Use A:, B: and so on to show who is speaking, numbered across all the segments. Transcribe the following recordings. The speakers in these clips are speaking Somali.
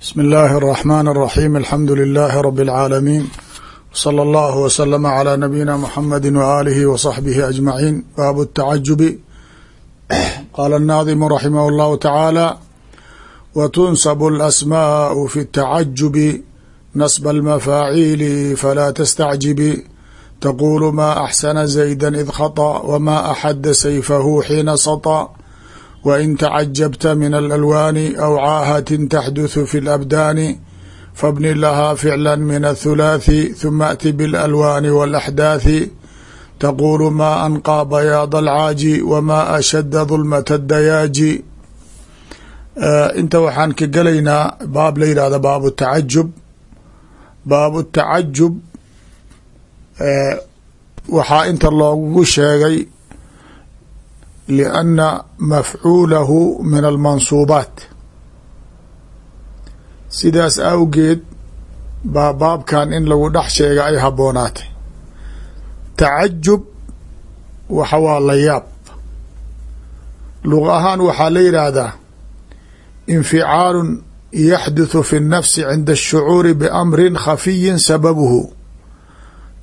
A: bsmi اllahi الرحmn الرaxيm alxamdu لilaahi rb اlcaalamiin wslى اllah wslma عlى nabiyina mxamadi waalihi wصaxbihi aجmaciin baabu الtacajubi qaala الnaadimu raximah اllahu tacaala wtunsb اlasmaء fi الtacajubi nasb اlmafaaciili falaa tastacjibi taqulu ma axsana زayda id khaطأ wma axada sayfahu xiina saطأ wain tacajabta min alalwaani aw caahatin taxduthu fi labdaani fabni lahaa ficla min athulaathi huma ati biاlalwaani wاlaxdaathi taqulu ma anqaa bayaad alcaaji wama ashada dulmata dayaaji inta waxaan ka gelaynaa baab la yihahda baabu tacajub baabu tacajub waxaa inta loogu sheegay lianna mafcuulahu min almansuubaat sidaas awgeed baa baabkan in lagu dhex sheega ay habboonaatay. Tacajub waxa waa la yaab luqa ahaan waxaa la yidhaahdaa inficaalun yaxduthu fi nnafsi cinda ashucuuri biamrin khafiyin sababuhu.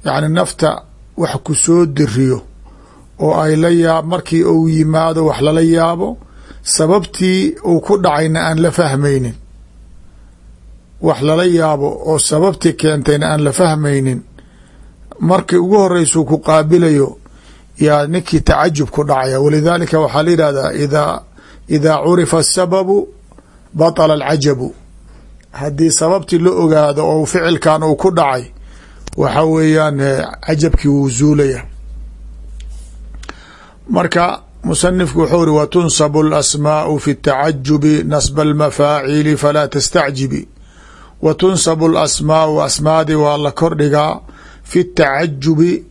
A: Yacni nafta wax ku soo diriyo oo ay la yaab markii uu yimaado wax lala yaabo sababtii uu ku dhacayna aan la fahmaynin. Wax lala yaabo oo sababtii keentayna aan la fahmaynin. Markii ugu horeysuu ku qaabilayo yaa ninkii tacajub ku dhacaya. Walidaalika waxaa la yidhahdaa idaa idaa curifa asababu batala alcajabu. Haddii sababtii la ogaado oo ficilkan uu ku dhacay waxa weeyaan cajabkii wuu zuulaya marka musanifku wuxuu ri watunsabu alasmaau fi tacajubi nasba almafaaciili falaa tastacjibi wa tunsabu alasmaau asmaadii waa la kordhigaa fi tacajubi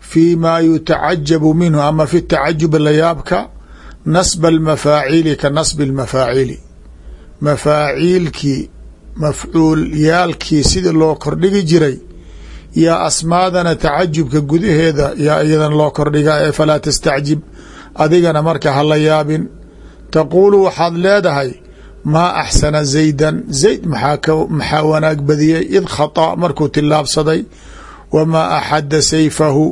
A: fi ma yutacajabu minhu ama fi tacajubi layaabka nasba almafaaciili ka nasbi almafaaciili mafaaciilkii mafcuulyaalkii sidii loo kordhigi jiray yaa asmaadana tacajubka gudaheeda yaa iyadan loo kordhigaa ee falaa tastacjib adigana marka hala yaabin. Taquulu waxaad leedahay maa axsana zaydan. Zayd maxaa wanaag badiyey id khata markuu tilaabsaday wamaa axada sayfahu.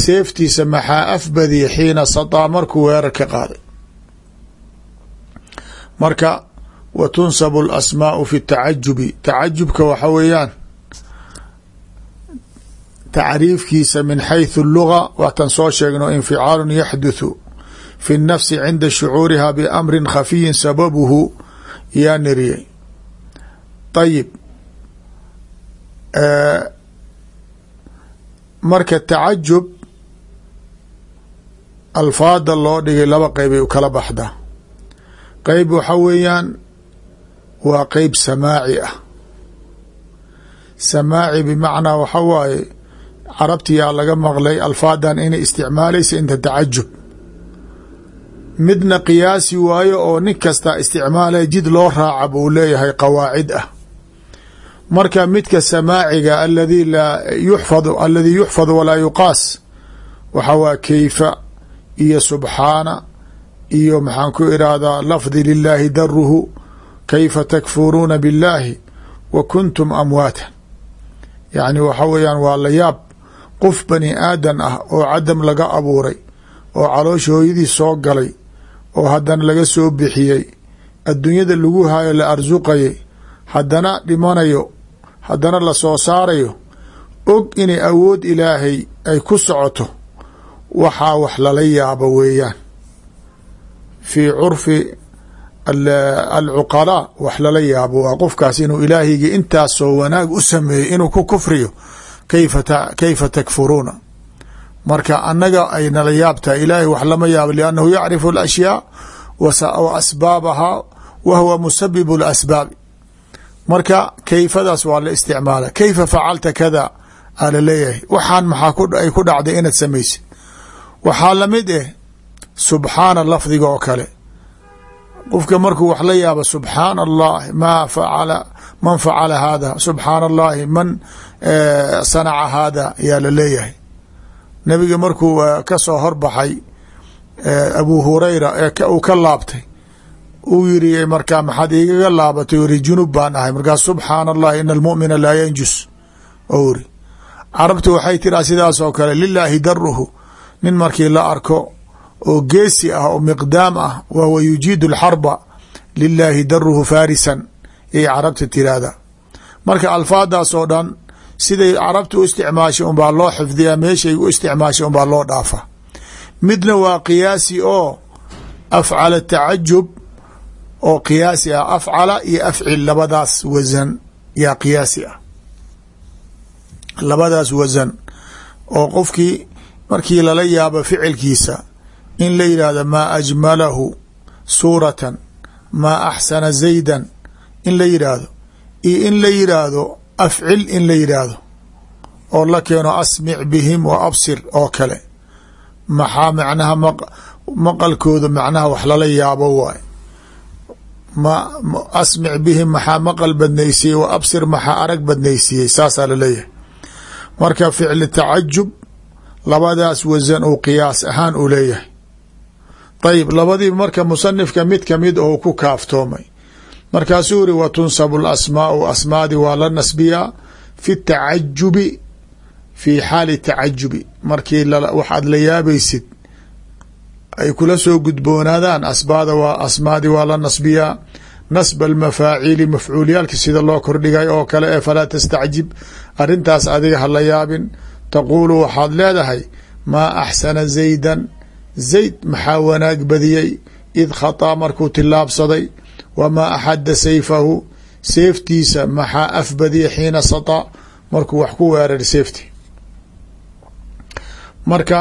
A: Seeftiisa maxaa afbadiyey xiina sataa markuu weerar ka qaaday. Marka wa tunsabu alasmaau fi tacajubi tacajubka waxa weeyaan tacriifkiisa min xayثu اluga waatan soo sheegno inficaalu yaxduthu fi الnafsi cinda shucuuriha biamri khafiyin sababuhu yaa niriyey ayib marka tacajub alfaada loo dhigay laba qeybay kala baxdaa qeyb waxa weeyaan waa qeyb samaaci ah samaaci bimacnaa waxa waaye carabtiyaa laga maqlay alfaadan inay isticmaalaysa inta tacajub. Midna qiyaasi waayo oo nin kasta isticmaalaya jid loo raaca buu leeyahay qawaacid ah. Marka midka samaaciga aladi laa yuxfadu aladii yuxfadu walaa yuqaas waxa waa keyfa iyo subxaana iyo maxaan ku irahdaa lafdi lilaahi daruhu kayfa takfuruuna biاllaahi wa kuntum amwaatan. Yacni waxa weeyaan waa la yaab qof bani aadan ah oo cadam laga abuuray oo caloosha hooyadii soo galay oo haddana laga soo bixiyey adduunyada lagu haayo la arsuqayay haddana dhimanayo haddana la soo saarayo og inay awood ilaahay ay ku socoto waxaa wax lala yaabo weeyaan. Fii curfi alcuqalaa wax lala yaabo waa qofkaas inuu ilaahaygi intaasoo wanaag u sameeyey inuu ku kufriyo kayfa takfuruuna marka annaga ay nala yaabtahay ilaahay wax lama yaabo liannahu yacrifu alashyaa wa asbaabahaa wa huwa musabibu اlasbaabi marka kayfadaas waa la isticmaala kayfa facalta kada aa la leeyahay waxaan maxaa ay ku dhacday inaad samaysid? Waxaa la mid eh subxaana lafdiga oo kale. Qofka markuu wax la yaabo subxaana allahi ma facala man facala hada subxaana allahi man sanaca hada yaa la leeyahay. Nebiga markuu ka soo horbaxay abu hurayra uu ka laabtay uu yiri markaa maxaad igaga laabatay? Iri junub baan ahay. Markaas subxaana allahi ina almu'mina laa yanjus. Ou iri carabtu waxay tiraa sidaas oo kale lilaahi daruhu nin markii la arko oo geesi ah oo miqdaam ah wahuwa yujiidu alxarba lilaahi daruhu farisan yay carabta tiraahda marka alfaadaas oo dhan siday carabta u isticmaashay unbaa loo xifdiyaa meeshay u isticmaashay unbaa loo dhaafa midna waa qiyaasi oo afcala tacajub oo qiyaasi ah afcala iyo afcil labadaas wasan yaa qiyaasi ah. Labadaas wasan oo qofkii markii lala yaabo ficilkiisa in la yidhaahdo maa ajmalahu suuratan maa axsana zaydan in la yidhaahdo iyo in la yidhaahdo afcil in la yidhaahdo oo la keeno asmic bihim wa absir oo kale. Maxaa macnaha maqalkooda macnaha wax lala yaabo waay ma asmic bihim maxaa maqal badnaysiiyey wa absir maxaa arag badnaysiiyey saasaa la leeyahay marka ficli tacajub labadaas wasan uu qiyaas ahaan uu leeyahay. Ayib labadii marka musanifka mid ka mid oo ku kaaftoomay markaasuu wa tunsabu lasmaau asmaadi waa la nasbiyaa fi tacajubi fi xaali tacajubi markii waxaad la yaabaysid ay kula soo gudboonaadaan asbaada waa asmaadi waa la nasbiyaa. Nasba almafaaciili mafcuulyaalki sida loo kordhigay oo kale ee falaa tastacjib arrintaas adiga hala yaabin. Taquulu waxaad leedahay maa axsana zaydan. Zayd maxaa wanaag badiyey? Id khataa markuu tillaabsaday wamaa axadda sayfahu seeftiisa maxaa afbadiya xiina sataa markuu wax ku weerar seefti marka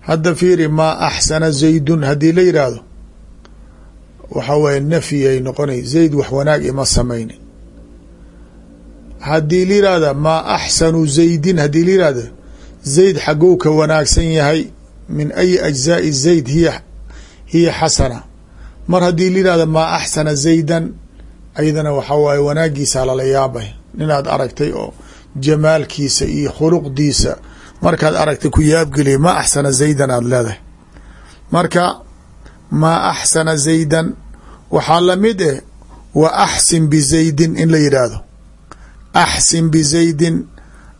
A: hadda fiiri maa axsana zaydun haddii la yidhaahdo waxa weye nafyi ay noqonay zayd wax wanaag ima samaynin haddii la yihahda maa axsanu zaydin haddii la yihahdo zayd xagow ka wanaagsan yahay min ayi ajzaai zayd hiya hiya mar haddii la yihahdo maa axsana zaydan ayadana waxaa waaye wanaagiisa lala yaabay. Ninaad aragtay oo jamaalkiisa iyo khuluqdiisa markaad aragtay ku yaabgeliya maa axsana zaydan aada leedahay. Marka maa axsana zaydan waxaa la mid eh wa axsin bizaydin in la yidhaahdo. Axsin bizaydin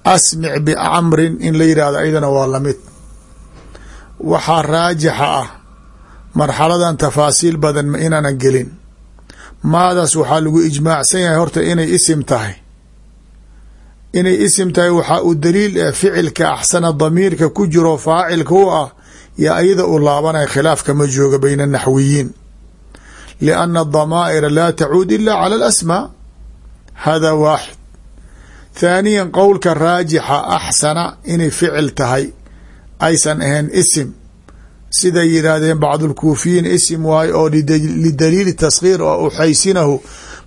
A: asmic bicamrin in la yidhahdo ayadana waa la mid waxaa raajixa ah marxaladan tafaasiil badan ma inaanan gelin. Maadaas waxaa lagu ijmaacsan yahay horta inay isim tahay. Inay isim tahay waxaa u daliil eh ficilka axsana damiirka ku jiro faacilka u ah yaa ayada u laabanaya khilaafka ma jooga bayna naxwiyiin. Lianna adamaa'ira laa tacuud ila cala alasmaa. Hada waaxid. Thaaniyan qowlka raajixa axsana inay ficil tahay aysan ahayn isim siday yidhaahdeen bacdulkuufiyiin isim waayo oo lidaliili taskhiir oo uxaysinahu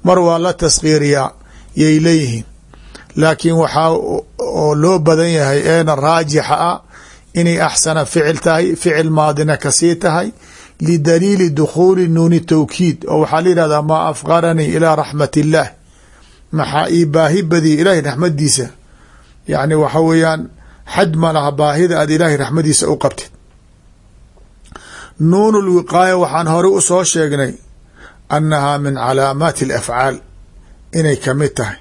A: mar waa la taskhiiriyaa yay leeyihiin. Laakiin waxaa oo loo badan yahay eena raajixa ah inay axsana ficil tahay ficil maadina ka sii tahay lidaliili dukhuuli nuuni tawkiid oo waxaa la yihahdaa maa afqaranii ilaa raxmat illaah maxaa ii baahi badiya ilaahay raxmadiisa. Yacni waxa weeyaan xad ma laha baahida aad ilaahay raxmadiisa u qabtid nuun lwiqaaya waxaan hore u soo sheegnay annahaa min calaamaati alafcaal inay ka mid tahay.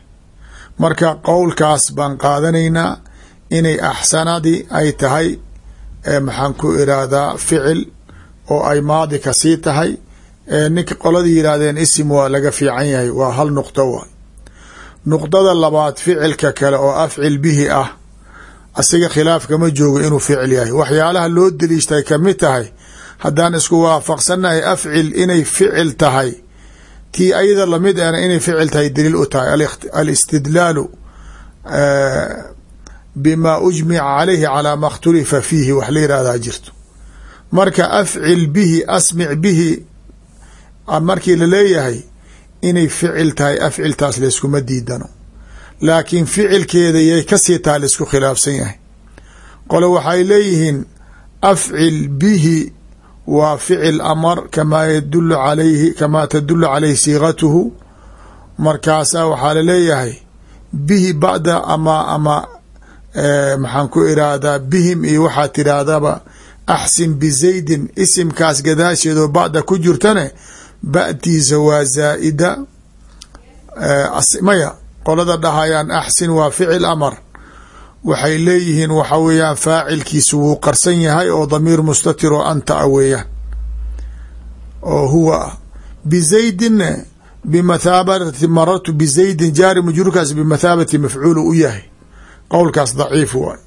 A: Marka qowlkaas baan qaadanaynaa inay axsanadii ay tahay maxaan ku iraahdaa ficil oo ay maadi ka sii tahay ninka qoladii yidhaahdeen isim waa laga fiican yahay waa hal nuqdo waay. Nuqdada labaad ficilka kale oo afcil bihi ah asiga khilaaf kama joogo inuu ficil yahay. Waxyaalaha loo deliishtay ka mid tahay haddaan isku waafaqsannahay afcil inay ficil tahay. Tii ayada la mid ana inay ficil tahay daliil u tahay. Alistidlaalu bima ujmica calayhi calaa ma khtulifa fiihi wax la yihahdaa jirto. Marka afcil bihi asmic bihi markii la leeyahay inay ficil tahay afciltaas layskuma diidano. Laakiin ficilkeeda yay ka sii tahay la isku khilaafsan yahay. Qole waxay leeyihiin afcil bihi waa ficil amar kamaa yadulu alayhi kamaa tadulu calayhi siiqatuhu markaasaa waxaa la leeyahay bihi bacda ama ama maxaan ku iraahdaa bihim iyo waxaa tidhaahdaba axsin bizaydin isimkaas gadaasheedoo bacda ku jirtane ba'tiisa waa zaa'ida. Maya qolada dhahayaan axsin waa ficil amar waxay leeyihiin waxa weeyaan faacilkiisu wuu qarsan yahay oo damiir mustatir oo anta a weeyaan. Oo huwa ah bizaydinna bimathaabati marartu bizaydin jaari majruurkaas bimathaabati mafcuul u yahay. Qowlkaas daciif waay.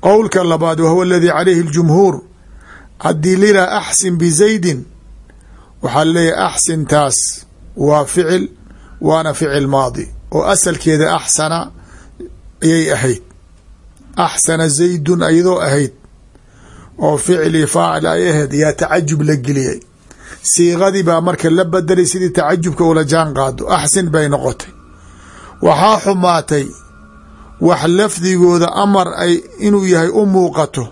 A: Qowlka labaad wahuwa aladii calayhi اljumhuur haddii liraa axsin bizaydin waxaa leeyahay axsintaas waa ficil waana ficil maadi. Oo asalkeeda axsana ayay ahayd axsana zaydun ayadoo ahayd oo ficli faacil ay ahayd yaa tacajub la geliyay siiqadii baa marka la bedelay sidii tacajubka ula jaan qaado axsin bay noqotay waxaa xumaatay wax lafdigooda amar ay inuu yahay u muuqato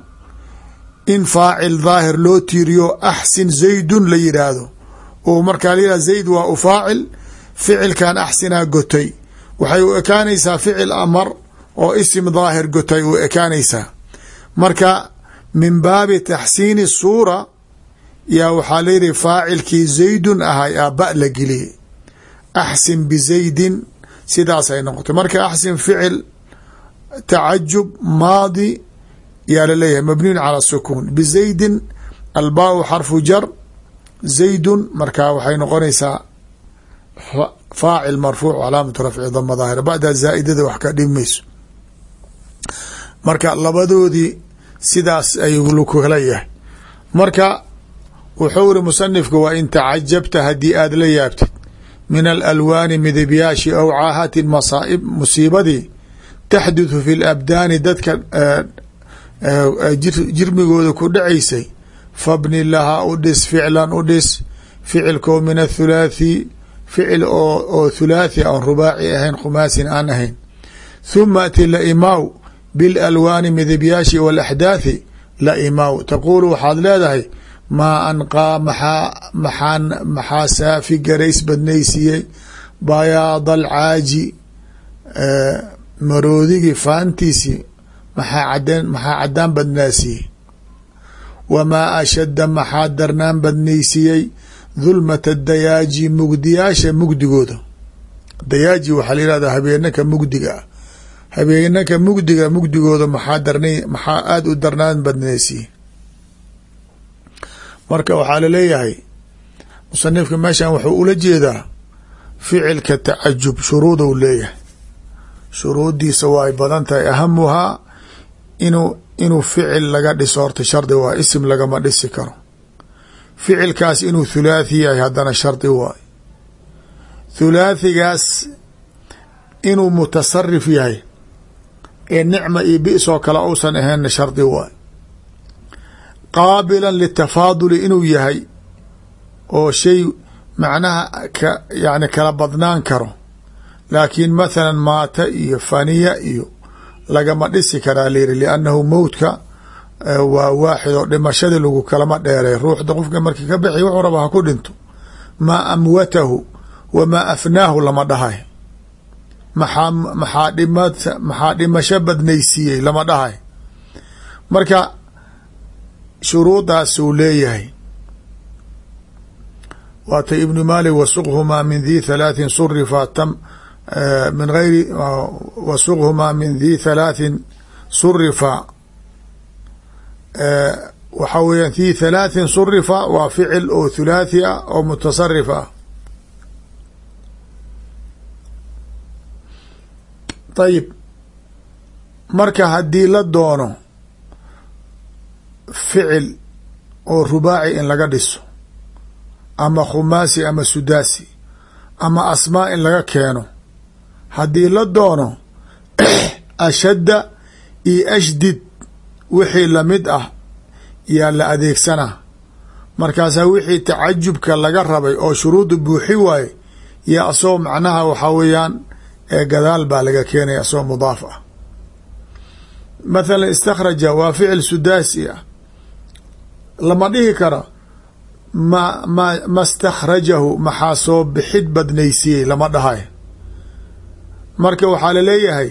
A: in faacil daahir loo tiiriyo axsin zaydun la yidhaahdo oo markaa la yihahdo zayd waa u faacil ficilkan axsinaa gotay waxay u ekaanaysaa ficil amar oo isim daahir gotay u ekaanaysaa marka min baabi taxsiini suura yaa waxaa layihi faacilkii zaydun ahay aa ba la geliyey axsin bizaydin sidaasay noqotay. Marka axsin ficil tacajub maadi yaa la leeyahay mabniyun cala sukuun. Bizaydin albaau xarfu jar zaydun marka waxay noqonaysaa faacil marfuuc calaamatu rafci dama daahira. Bacdaa zaa'idada wax ka dhimayso marka labadoodii sidaas ayuu kala yahay. Marka wuxuu iri musanifku waa in tacajabta haddii aad la yaabtid min alalwaani midabyaashi aw caahatin masaaib musiibadii taxduthu fi labdaani dadka jirmigooda ku dhacaysay. Fabni lahaa u dhis ficlan u dhis ficilkoo min athulaathi ficil oo thulaathi aan rubaaci ahayn khumaasin aan ahayn. Huma ati la imaaw bilalwaani midabyaashi walaxdaathi la imaaw taquulu waxaad leedahay maa anqaa maxaa maxaa saafi garays badnaysiiyey bayaada alcaaji maroodigii faantiisii maxaa cadeen maxaa caddaan badnaasiiyey wamaa ashadda maxaa darnaan badnaysiiyey dulmata dayaaji mugdiyaasha mugdigooda dayaaji waxaa la yihahdaa habeenaka mugdiga ah habeenaka mugdiga mugdigooda maxaa darna maxaa aada u darnaan badnaysiiyey marka waxaa la leeyahay musanifka meeshan wuxuu ula jeedaa ficilka tacajub shuruudou leeyahay. Shuruuddiisa waa ay badan tahay. Ahamuhaa inuu inuu ficil laga dhiso horta shardi waa isim lagama dhisi karo. Ficilkaas inuu thulaathi yahay haddana shardi waay thulaathigaas inuu mutasarif yahay ee nicma iyo bis-oo kale uusan ahaynna shardi waay. Qaabilan litafaaduli inuu yahay oo shay macnaha ka yani kala badnaan karo laakiin mathalan maata iyo faniya iyo lagama dhisi karaa layiri liannahu mowtka waa waaxid oo dhimashadii lagu kalama dheeray. Ruuxda qofka markii ka bixi wuxuu raba ha ku dhinto maa amwatahu wamaa afnaahu lama dhahay maxaa maxaa dhim maxaa dhimasho badnaysiiyey lama dhahay. Marka shuruudaasuu leeyahay. Waata ibnu maali wasuqhumaa min dhi thalaatin surifaa tam eh, min gayri oh, wasuqhumaa min dhi thalaatin surifa eh, waxa weeyaan dhi thalaatin surifa waa ficil oo thulaathi oo mutasarifa ayib marka haddii la doono ficil oo rubaaci in laga dhiso ama khumaasi ama sudaasi ama asmaa in laga keeno haddii la doono ashadda iyo ashdid wixii la mid ah yaa la adeegsanaa. Markaasaa wixii tacajubka laga rabay oo shuruudu buuxi waaye yaa asagoo macnaha waxaa weeyaan ee gadaal baa laga keenaya asagoo mudaaf ah. Mathalan istakhraja waa ficil sudaasi ah. Lama dhihi karo ma ma ma stakhrajahu maxaa soo bixid badnaysiiyey lama dhahay. Marka waxaa la leeyahay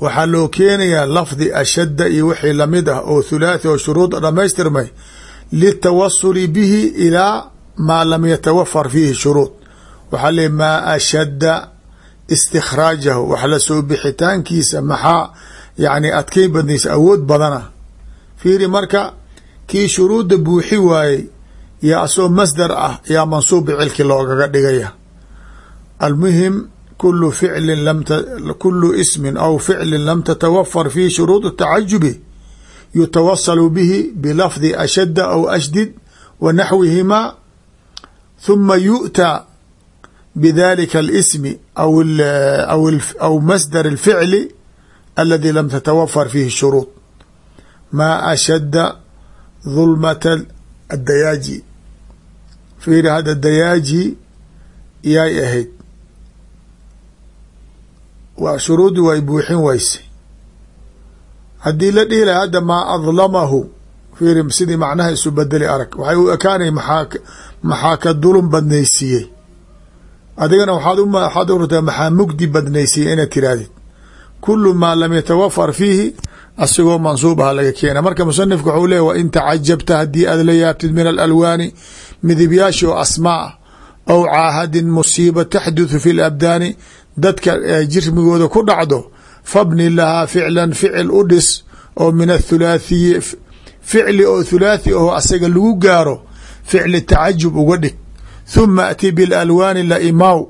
A: waxaa loo keenayaa lafdi ashadda iyo wixii la mid ah oo thulaathi oo shuruud dhamaystirmay litawasuli bihi ilaa maa lam yatawafar fiihi shuruud. Waxaa leey maa ashadda istikhraajahu wax la soo bixitaankiisa maxaa yani adkay badnaysa awood badana. Fiiri marka kii shuruudda buuxi waayey yaa asoo masdar ah yaa mansuub bicilki loogaga dhigaya. Almuhim kulu ficlin lam kulu ismin aw ficlin lam tatawafar fiihi shuruud tacajubi yutawasalu bihi bilafdi ashadda aw ashdid wa naxwihimaa huma yu'taa bdalika اlsmi aw masdar اlficli aladi lam tatawafar fiihi shuruud maa ashadda dulmata adayaaji fiiri hadda dayaaji yay ahayd shuruudi way buuxin weyse haddii la dhihi lahay hadda maa adlamahu fiiri sidii macnaha isu bedeli arag waxay u ekaanay maxaa ka dulum badnaysiiyey adigana waxaad waxaad urtaa maxaa mugdi badnaysiiyey inaad tirahdid kulu maa lam yatawafar fiihi asigoo mansuub aha laga keena. Marka musanifka waxuu leeya wa in tacajabta haddii aad la yaabtid min alalwaani midibyaashi oo asmaa aw caahadin musiiba taxduthu fi labdaani dadka jirmigooda ku dhacdo fabni lahaa ficlan ficil u dhis oo min athulaathiyi ficli oo thulaathi aho asaga lagu gaaro ficli tacajub uga dhig huma ati bilalwaani la imaaw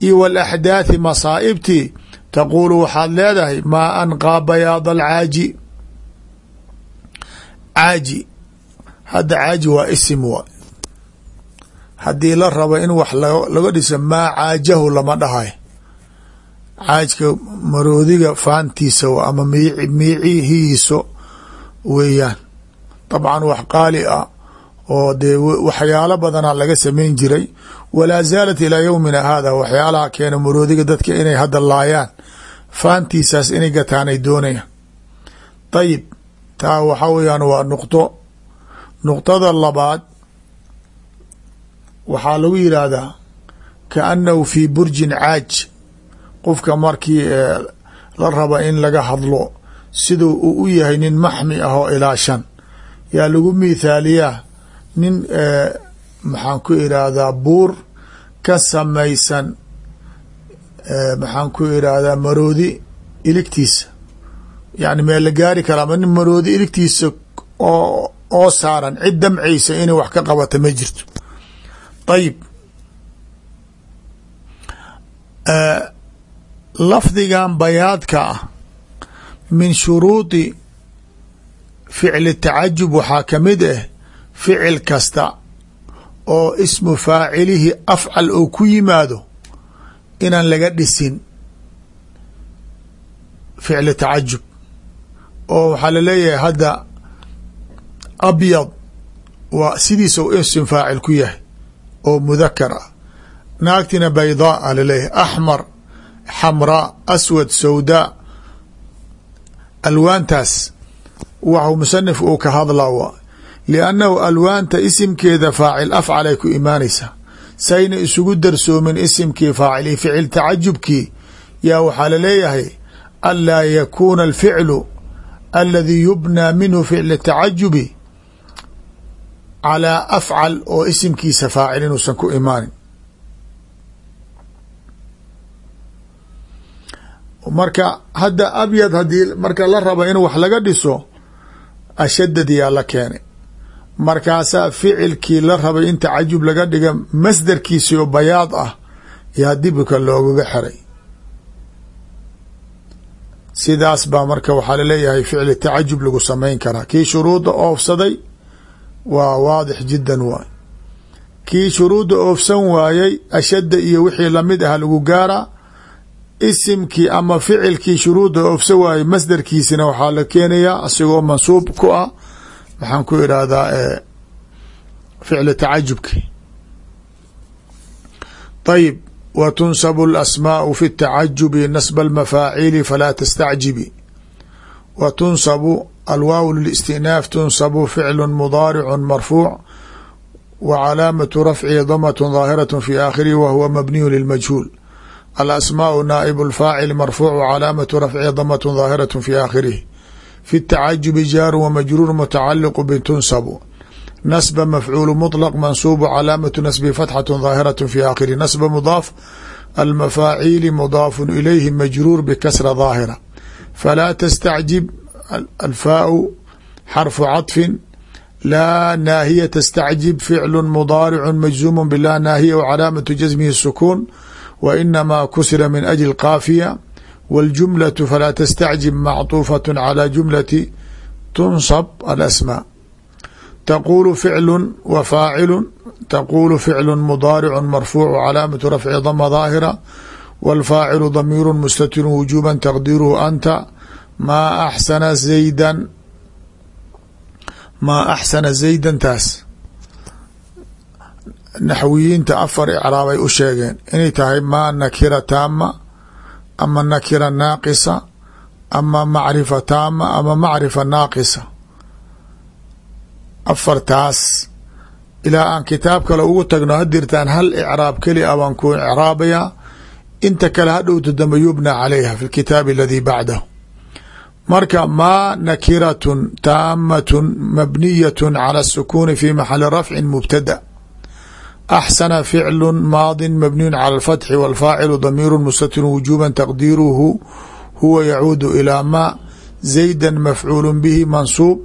A: iyo walaxdaathi masaa'ibtii taquulu waxaad leedahay maa anqaa bayaada alcaaji caaji hadda caaji waa isim wa haddii la rabo in wax laga dhiso maa caajahu lama dhahay caajka maroodiga faantiisa ama miicihiiso weeyaan dabcan wax qaali ah oo dee waxyaalo badana laga samayn jiray. Walaa zaalat ilaa yowmina haada waxyaalaha keena maroodiga dadka inay hadda laayaan. Faantiisaas inay gataan ay doonayaan. Dayib taa waxa weyaan waa nuqdo nuqdada labaad waxaa lagu yidhaahdaa kaannahu fii burjin caaj. Qofka markii la raba in laga hadlo siduu uu u yahay nin maxmi ah oo ilaa shan. Yaa lagu mithaaliyaa nin maxaan ku irahdaa buur ka samaysan maxaan ku irahdaa maroodi iligtiisa. Yani meel la gaari karaa ma nin maroodi iligtiisa oo oo saaran cid damcaysa inay wax ka qabata ma jirto. Ayib lafdigan bayaadka ah min shuruudi ficli tacajub waxaa ka mid ah ficil kasta oo ismu faacilihi afcal oo ku yimaado inaan laga dhisin ficli tacajub. Oo waxaa la leeyahay hadda abyad waa sidiisa u ism faacil ku yahay oo mudakar ah. Naagtina baydaa a la leeyahay axmar xamraa aswad sawdaa alwaantaas waxu musanif uu ka hadlaa liannahu alwaanta isimkeeda faacil afcal ay ku imaanaysaa sayna isugu darsoomin isimkii faacil iyo ficil tacajubkii yaa waxaa la leeyahay anlaa yakuuna alficlu aladii yubnaa minhu ficl tacajubi calaa afcal oo isimkiisa faacil inuusan ku imaanin marka hadda abyad haddii marka la raba in wax laga dhiso ashadad yaa la keenay markaasaa ficilkii la rabay in tacajub laga dhiga masdarkiisi oo bayaad ah yaa dibka loogaga xiray sidaas baa marka waxaa la leeyahay ficli tacajub lagu samayn karaa. Kii shuruudda oofsaday waa waadix jiddan waay. Kii shuruudda oofsan waayey ashadda iyo wixii la mid ah lagu gaaraa isimkii ama ficilkii shuruudda oofsan waayey masdarkiisina waxaa la keenayaa asigoo mansuub ku ah maxaan ku irahdaa ficli tacajubki ayib w tunsabu alasmaau fi tacajubi nasba almafaacili falaa tastacjibi wa tunsabu alwaaw listinaaf tunsabu ficlu mudaaricu marfuuc wa calaamatu rafcihi damat daahiraة fi aakhirihi wa huwa mabniyu lilmajhuul alasmaau naaib اlfaacil marfuuc wa calaamatu rafcihi damat daahiraة fi aakhirihi fi tacajubi jaaru wamajruur mutacaliqu bitunsabu nasba mafcuulu muطlaq mansuubu calaamatu nasbi fatxatu daahiratu fi aakhiri nasba mudaaf almafaaciili mudaafun ilayhi majruur bikasra daahira falaa tastacjib alfaau xarfu caطfin laa naahiya tastacjib ficlu mudaaricu majzuumu bilaa naahiya wcalaamatu jasmihi sukuun wa inamaa kusira min ajli qaafiya wاljumlaة falaa tstacjib macطuufaة calى jumlati tunsab alasmaa tquل فعل و فاacل تquل فعل مضاaرع مرفوع cلاaمة رفع ضم ظاaهرة والفاacل ضمير مستتر وجوبا تقديره أنت mا أحسن زيدا mا أحسنa زayda taas naxwiyiinta afar icraab ay u sheegeen inay tahay ma nakira taama ama nakira naaqisa ama macrifa taama ama macrifa naaqisa. Afartaas ilaa aan kitaab kale ugu tagno hadirtaan hal icraab keli a baan ku icraabaya inta kale hadhowta dambe yubna calayha fi lkitaabi aladii bacdahu. Marka maa nakiratun taamatun mabniyatun cala asukuuni fi maxali rafcin mubtada axsana ficlu maadi mabniyu cala alfatxi walfaacilu damiiru mustatirun wujuuban taqdiiruhu huwa yacuudu ilaa ma zayda mafcuulu bihi mansuub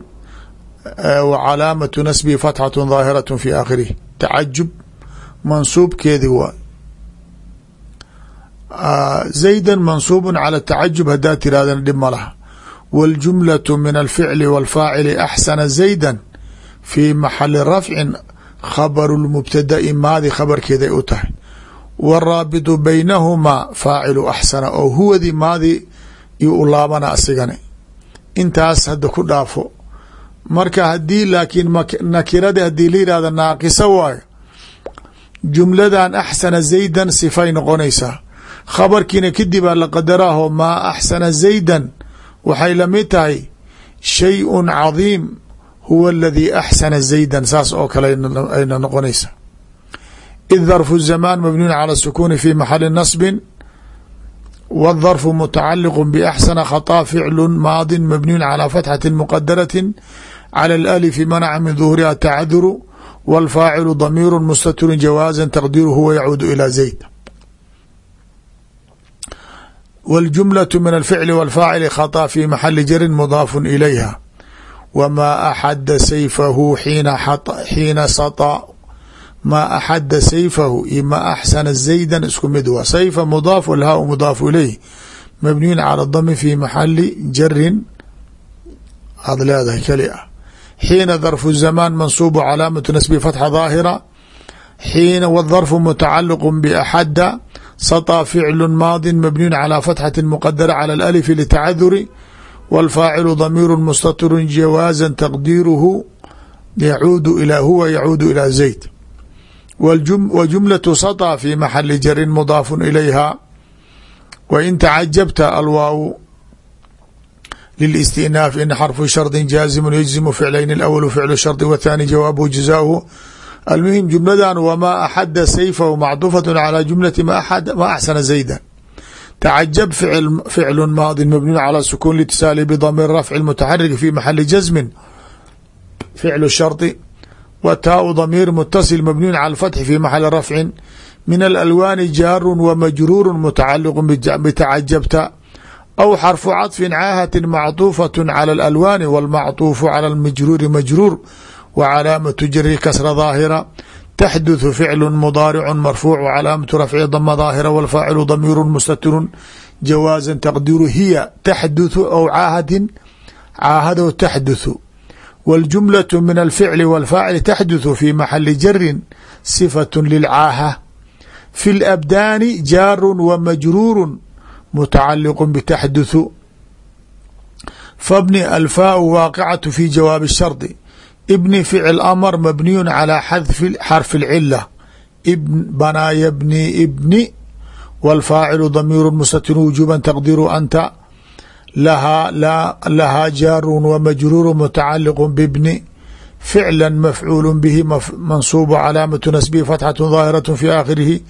A: wa calaamatu nasbihi fatxatu daahiratu fi aakhirih tacajub mansuubkeedii waa zayda mansuubu cala tacajub hadaa tirahdana dhib ma laha waljumlatu min alficli walfaacili axsana zayda fi maxali rafcin khabaru lmubtada'i maadi khabarkeeday u tahay. Wاraabitu baynahumaa faacilu axsana oo huwadi maadi iyo u laabana asigane intaas hadda ku dhaafo. Marka haddii laakiin nakirada haddii la yihahdo naaqisa waayo jumladan axsana zaydan sifay noqonaysaa. Khabarkiina kadibaa la qadaraaho maa axsana zaydan waxay la mid tahay shayءun cadiim huwa aladii axsana zaydan saas oo kale ayna noqonaysaa id darfu zamaan mabniyun calى sukuuni fi maxali nasbin wالdرف متacaliq بأxsن khطا ficl maadi mبniyu calى fatxaةi mqadaraة calى الأlف manaca min ظuhuriha tacaduru wاlfaacilu ضamiir mustatir jawaaza taqdiru huwa yacuud ilى zayd wاljumlaة min alficli wاlfaacili khaطأ fi maxali jarin mudaafu ilayha wma axada sayfahu xiina saطa ma axada sayfahu iyo ma axsana zayda isku mid waa sayfa mudaaf alhaa mudaafu ilayh mabniyun calى dami fi maxali jarin aad leedahay keli ah xiina darfu zamaan mansuubu calaamatu nasbi fatxa daahira xiina wdarfu mutacaliq baxada saطa ficlu maadi mabniyun calى fatxati mqadara calى alif litacaduri wاlfaacilu damiiru mustatiru jawaaza taqdiiruhu yacuudu ilى huwa yacuudu ilى zayd w jumlaة saطa fi maxali jarin mudaafu ilayha w in tacajabta alwaaw lilاstinaaf in xarfu shardi jaazimu yجzimu ficlayn اأwl ficlu shardi wthani jawaabuhu jazaahu almuhim jumladan wmaa axada sayfahu macdufaة calى jumlati ma axsana zayda tacajab ficlu maadi mabniyu calى sukun litisaali bdamir rafci mutaxarik fi maxali jazmin ficlu shardi w taau damiir mutasil mabniyu calى اfatxi fi maxali rafcin min alalwaani jaaru w majruuru mutacaliq bitacajabta aw xarfu caطfi caahati macطuufaة calى اlalwaani wاlmacطuufu calى اmajruuri majruur w calaamatu jari kasra daahira taxduthu ficlu mudaaricu marfuuc calaamatu rafci dama daahira wاlfaacilu damiiru mustatiru jawaaza taqdiru hiya taxduthu aw caahadin caahado taxduthu wاljumlaة min alficli wاlfaacili taxduthu fi maxali jarin sifaة lilcaaha fi اlabdaani jaaru w majruuru mutacaliq btaxduthu fabni alfaau waaqicaة fi jawaabi الshardi bni ficl amr mabniyu calى xadfi xarfi اlcila banaa ybni bni wاlfaacilu damiiru mustatir wujuba taqdiru anta lahaa jaaru wmajruuru mutacaliq bbni ficla mafcuul bihi mansuub calaamatu nasbihi fatxaة daahiraة fi aakhirihi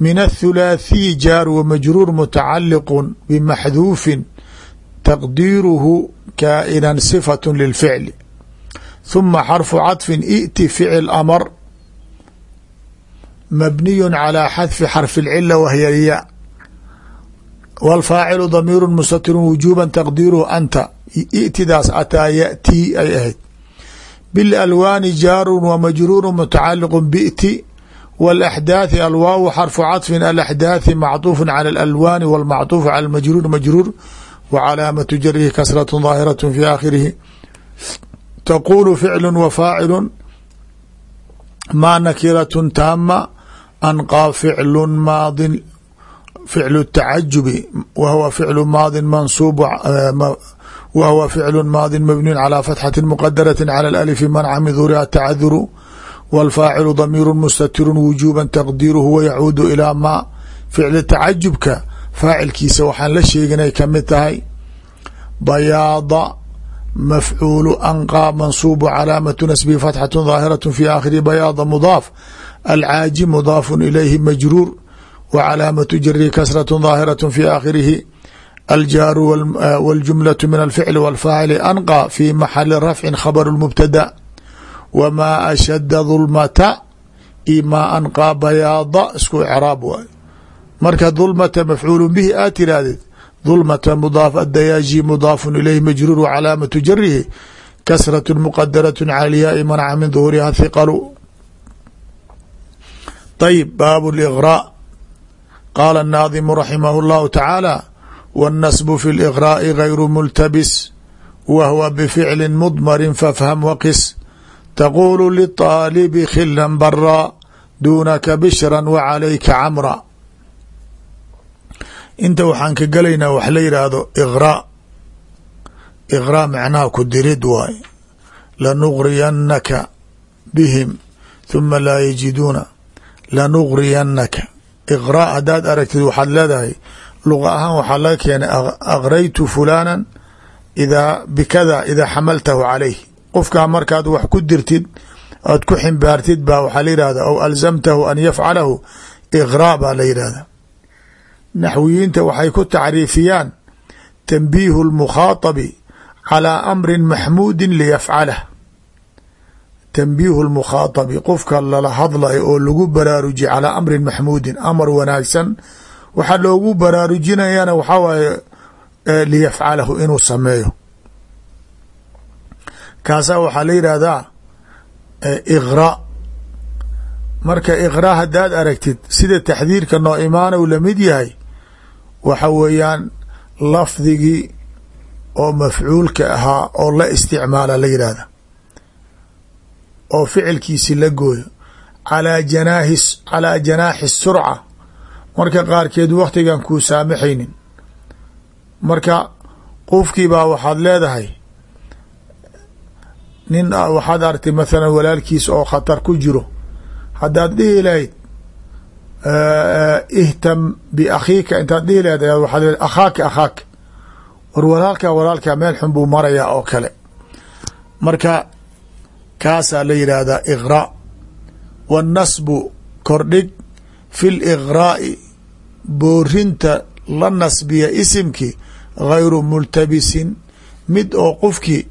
A: min athulaathiyi jaar wmajruur mutacaliq bmaxduufin taqdiiruhu kaa'inan sifaة lilficli ثuma xarfu caطfin i'ti ficil amr mabniy calى xadfi xarfi اlcila wahya lya wاlfaacilu damiiru mustatiru wujuba taqdiiruhu anta i'tidaas ataa yaأtii ay ahayd biاlalwaani jaaru wmajruuru mutacaliq bi'ti wاlaxdaaثi alwaaw xarfu caطfin alaxdaaثi macطuuf calى اlalwaani wاlmacطuuf calى majruur majruur wcalaamatu jarihi kasraة ظaahiraة fi aakhirihi taqulu ficlu wafaacilu maa nakiraة taama anqaa ficlu maadin ficlu tacajubi wahwa ficlu maadin mansuub wahwa ficlu maadin mabniyu calى fatxati muqadaraةi calى اlأlifi manca min duuriha tacaduru wاlfaacilu damiiru mustatiru wujuba taqdiiruhu wayacuudu ilaa maa ficli tacajubka faacilkiisa waxaan la sheeginay kamid tahay bayaada mafcuulu anqaa mansuubu calaamatu nasbihi fatxatu daahiraة fi aakhiri bayaada mudaaf alcaaji mudaafu ilayhi majruur wa calaamatu jarihi kasraة daahiraة fi aakhirihi aljaaru wاljumlaة min alficli wاlfaacili anqى fi maxali rafci khabr mubtada wmaa ashada dulmata i maa anqaa bayaada isku icraab waay marka dulmata mafcuulu bihi aad tirahdeed dulmata mudaaf adayaaji mudaafu ilayhi majruur wa calaamatu jarihi kasraة muqadaraة cala lyaai manca min duhuriha hiqalu ayb baab اligrاء qaala الnaadimu raximah اllahu tacaala wالnasb fi اligrاءi gayru multabis wa hwa bficli mdmari fafhm waqis taqulu liطaalibi khilan bara duunaka bishra wacalayka camra inta waxaan ka gelaynaa wax la yidhaahdo iqraa iqraa macnaha ku dirid waay. Lanugriyannaka bihim huma laa yajiduuna. Lanugriyannaka iqraa haddaad aragtid waxaad leedahay luqa ahaan waxaa laga keenay agraytu fulaanan idaa bikada idaa xamaltahu calayh qofkaa markaad wax ku dirtid aad ku ximbaartid baa waxaa la yihahda aw alzamtahu an yafcalahu. Iqraa baa la yidhahda naxwiyiinta waxay ku tacriifiyaan tanbiihu lmukhaatabi calaa amrin maxmuudin liyafcalah. Tanbiihu lmukhaatabi qofka lala hadlayo oo lagu baraarujiye calaa amrin maxmuudin amar wanaagsan waxaa loogu baraarujinayana waxaa waaye liyafcalahu inuu sameeyo. Kaasaa waxaa la yidhaahdaa iqraa marka iqraa haddaad aragtid sida taxdiirka noo imaanow la mid yahay waxa weeyaan lafdigii oo mafcuulka ahaa oo la isticmaala la yidhaahda oo ficilkiisi la gooyo calaa janaahi calaa janaaxi surca. Marka qaarkeed waktigan kuu saamaxaynin marka qofkii baa waxaad leedahay nin waxaad aragtay mathalan walaalkiis oo khatar ku jiro haddaad dhihi lahayd ihtam biakhiika intaad dhihi lahayd ayaad waxaad leedahay akhaaka akhaaka war walaalkaa walaalkaa meel xun buu marayaa oo kale. Marka kaasaa la yidhaahdaa iqraa waannasbu kordhig fi liqraa'i boorinta la nasbiya isimkii gayru multabisin mid oo qofkii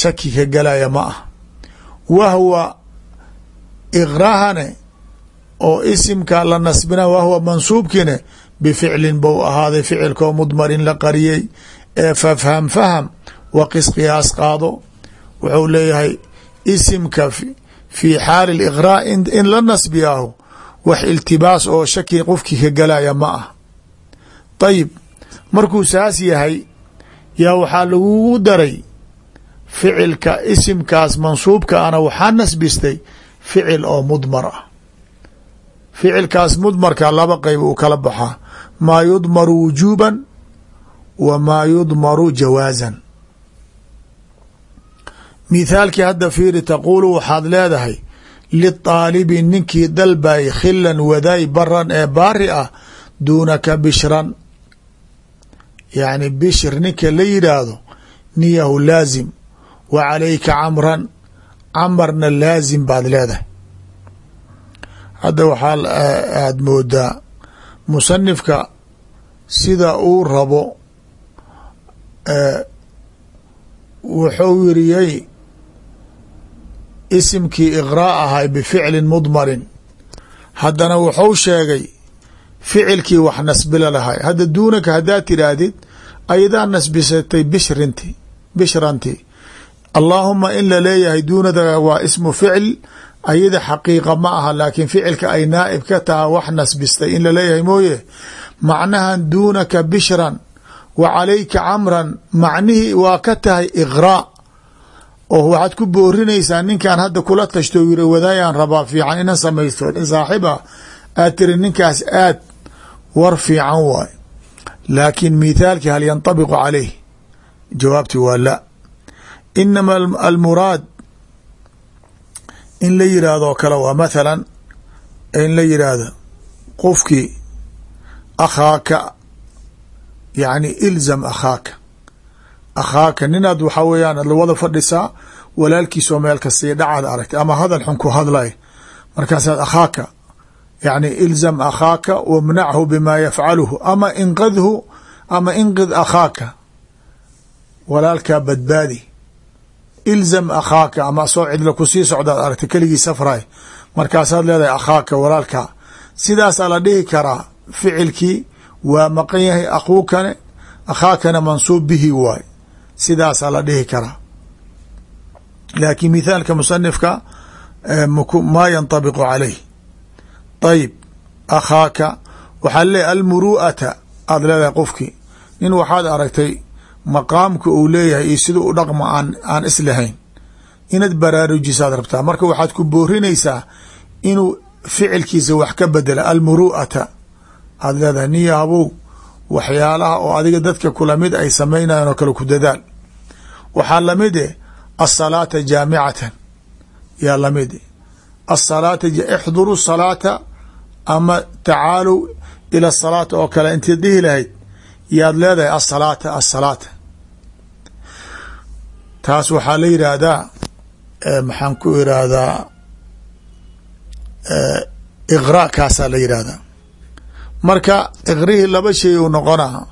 A: shaki ka galaya ma ah wahwa iqrahane oo isimka la nasbina wahwa mansuubkiine bificlin bou ahaaday ficilkoo mudmarin la qariyey ee fafham faham waqis qiyaas qaado wuxuu leeyahay isimka fi xaali liqraa in la nasbiyaahu wax iltibaas oo shaki qofkii ka galaya ma ah. Ayib markuu saas yahay yaa waxaa lagugu daray ficilka isimkaas mansuubka ana waxaa nasbistay ficil oo mudmar ah. Ficilkaas mudmarka laba qeyb uu kala baxaa maa yudmaru wujuuban wa maa yudmaru jawaasan mithaalkii hadda fiiri taquulu waxaad leedahay liطaalibi ninkii dalbay khilan wadaay baran ee baari ah duunaka bishran. Yacni bishir ninka la yidhaahdo niyahu laazim wa calayka camran camarna laazim baad leedahay. Hadda waxaa aad moodaa musanifka sida uu rabo wuxuu yiriyey isimkii iqraa ahay bificlin mudmarin. Haddana wuxuu sheegay ficilkii wax nasbila lahay. Hadda duunaka haddaad tidhaahdid ayadaa nasbisatay bishrinti bishranti allaahuma in la leeyahay duunada waa ismu ficil ayada xaqiiqa ma aha laakiin ficilka ay naaib ka taha wax nasbistay in la leeyahay mooye. Macnahan duunaka bishran wa calayka camran macnihii waa ka tahay iqraa. Oo waxaad ku boorinaysaa ninkan hadda kula tashto yiri wadaayaan rabaa fiican inan samaysto in saaxib ah aad tiri ninkaas aad war fiican waay. Laakiin mithaalkii hal yanطabiqu calayh? Jawaabti waa la inama almuraad in la yiraahdo kale waa mathalan in la yiraahdo qofkii akhaaka yani ilzam akhaaka akhaaka ninaad waxaa weeyaan lawada fadhisaa walaalkiisoo meel ka sii dhacaad aragtay ama hadal xun ku hadlay markaasaad akhaaka yani ilzam akhaaka wamnachu bima yafcaluhu ama inqidhu ama inqid akhaaka walaalkaa badbaadi ilzam akhaaka ama soo cidla ku sii socdaad aragtay keligii safray markaasaad leedahay akhaaka walaalkaa sidaasaa la dhihi karaa ficilkii waa maqan yahay akhuukane akhaakana mansuub bihi waay. Sidaasaa la dhihi karaa laakiin mithaalka musanifka maa yanطabiqu calayh. Ayib akhaaka waxaa leeyahy almuru'ata aada leedahay qofkii nin waxaad aragtay maqaamka uu leeyahay iyo sida u dhaqma aan aan islahayn inaad baraarujisaad rabtaa. Marka waxaad ku boorinaysaa inuu ficilkiisa wax ka bedela almuru'ata. Aada leedahay niya abow waxyaalaha oo adiga dadka kulamid ay samaynayan oo kale ku dadaal. Waxaa la mid eh asalaata jaamicatan. Yaa la mid asalaata ixduru salaata ama tacaalu ila salaata oo kale. Intaad dhihi lahayd yaad leedahay asalaata asalaata taas waxaa la yidhaahdaa maxaan ku irahdaa iqra kaasaa la yidhaahdaa. Marka iqrihii laba shay uu noqonaa